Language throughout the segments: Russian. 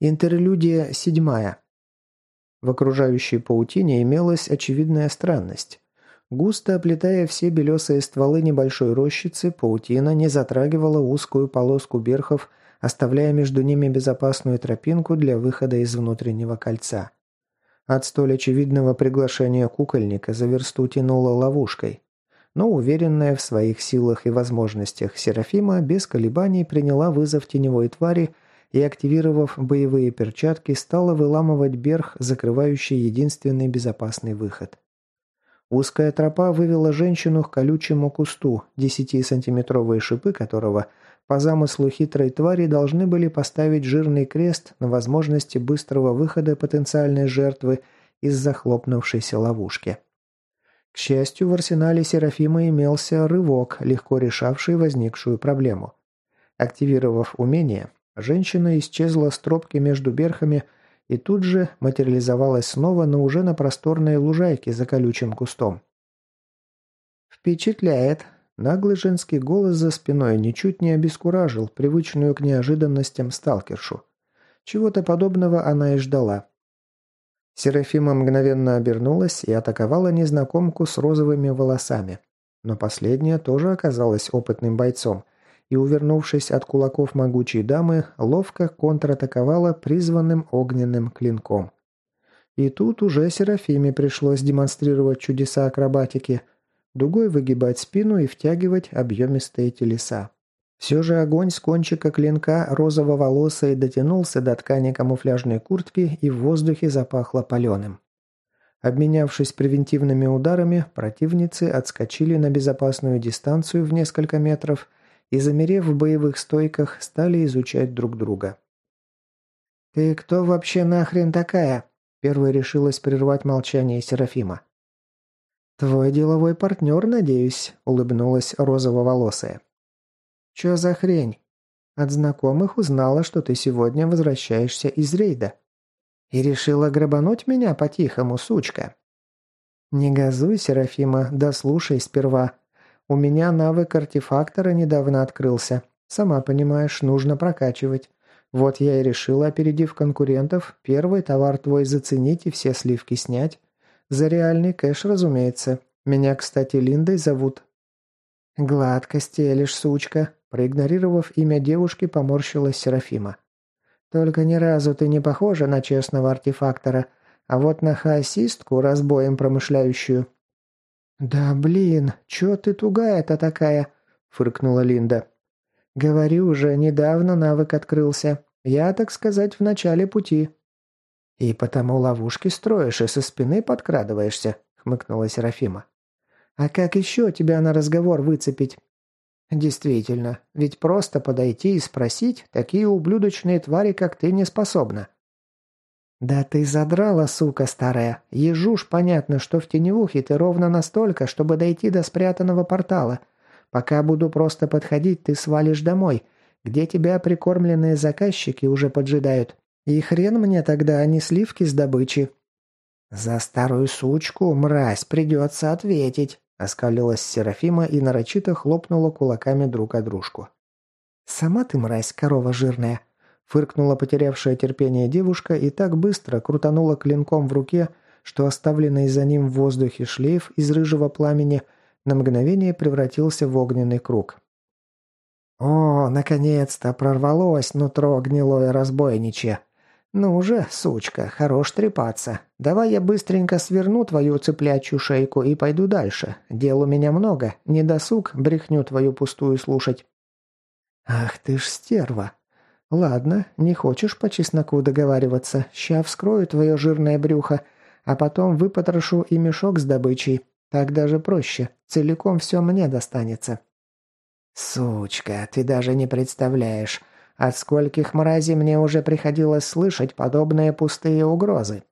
Интерлюдия седьмая. В окружающей паутине имелась очевидная странность. Густо оплетая все белесые стволы небольшой рощицы, паутина не затрагивала узкую полоску берхов, оставляя между ними безопасную тропинку для выхода из внутреннего кольца. От столь очевидного приглашения кукольника за версту тянуло ловушкой. Но уверенная в своих силах и возможностях Серафима без колебаний приняла вызов теневой твари – и, активировав боевые перчатки, стала выламывать берх, закрывающий единственный безопасный выход. Узкая тропа вывела женщину к колючему кусту, 10-сантиметровые шипы которого, по замыслу хитрой твари, должны были поставить жирный крест на возможности быстрого выхода потенциальной жертвы из захлопнувшейся ловушки. К счастью, в арсенале Серафима имелся рывок, легко решавший возникшую проблему. Активировав умение, Женщина исчезла с тропки между берхами и тут же материализовалась снова, но уже на просторной лужайке за колючим кустом. «Впечатляет!» Наглый женский голос за спиной ничуть не обескуражил привычную к неожиданностям сталкершу. Чего-то подобного она и ждала. Серафима мгновенно обернулась и атаковала незнакомку с розовыми волосами. Но последняя тоже оказалась опытным бойцом – и, увернувшись от кулаков могучей дамы, ловко контратаковала призванным огненным клинком. И тут уже Серафиме пришлось демонстрировать чудеса акробатики, дугой выгибать спину и втягивать объемистые телеса. Все же огонь с кончика клинка розово-волосой дотянулся до ткани камуфляжной куртки и в воздухе запахло паленым. Обменявшись превентивными ударами, противницы отскочили на безопасную дистанцию в несколько метров и, замерев в боевых стойках, стали изучать друг друга. «Ты кто вообще нахрен такая?» – первой решилась прервать молчание Серафима. «Твой деловой партнер, надеюсь», – улыбнулась розово-волосая. «Чё за хрень? От знакомых узнала, что ты сегодня возвращаешься из рейда. И решила грабануть меня по-тихому, сучка». «Не газуй, Серафима, да слушай сперва», у меня навык артефактора недавно открылся. Сама понимаешь, нужно прокачивать. Вот я и решила, опередив конкурентов, первый товар твой заценить и все сливки снять. За реальный кэш, разумеется. Меня, кстати, Линдой зовут». «Гладко стелишь, сучка», – проигнорировав имя девушки, поморщилась Серафима. «Только ни разу ты не похожа на честного артефактора, а вот на хаосистку, разбоем промышляющую, «Да блин, чё ты тугая-то такая?» – фыркнула Линда. «Говорю уже, недавно навык открылся. Я, так сказать, в начале пути». «И потому ловушки строишь и со спины подкрадываешься», – хмыкнула Серафима. «А как еще тебя на разговор выцепить?» «Действительно, ведь просто подойти и спросить такие ублюдочные твари, как ты, не способна». «Да ты задрала, сука старая. Ежуш понятно, что в теневухе ты ровно настолько, чтобы дойти до спрятанного портала. Пока буду просто подходить, ты свалишь домой, где тебя прикормленные заказчики уже поджидают. И хрен мне тогда, а не сливки с добычи». «За старую сучку, мразь, придется ответить», — оскалилась Серафима и нарочито хлопнула кулаками друг о дружку. «Сама ты мразь, корова жирная», Фыркнула потерявшая терпение девушка и так быстро крутанула клинком в руке, что оставленный за ним в воздухе шлейф из рыжего пламени на мгновение превратился в огненный круг. «О, наконец-то прорвалось нутро гнилое разбойничье! Ну уже, сучка, хорош трепаться. Давай я быстренько сверну твою цыплячью шейку и пойду дальше. Дел у меня много, не досуг брехню твою пустую слушать». «Ах ты ж стерва!» «Ладно, не хочешь по чесноку договариваться. Ща вскрою твое жирное брюхо, а потом выпотрошу и мешок с добычей. Так даже проще. Целиком все мне достанется». «Сучка, ты даже не представляешь, от скольких мразей мне уже приходилось слышать подобные пустые угрозы.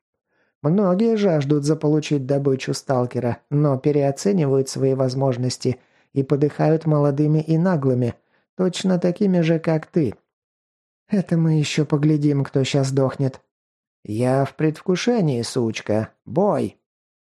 Многие жаждут заполучить добычу сталкера, но переоценивают свои возможности и подыхают молодыми и наглыми, точно такими же, как ты». Это мы еще поглядим, кто сейчас дохнет. Я в предвкушении, сучка. Бой!»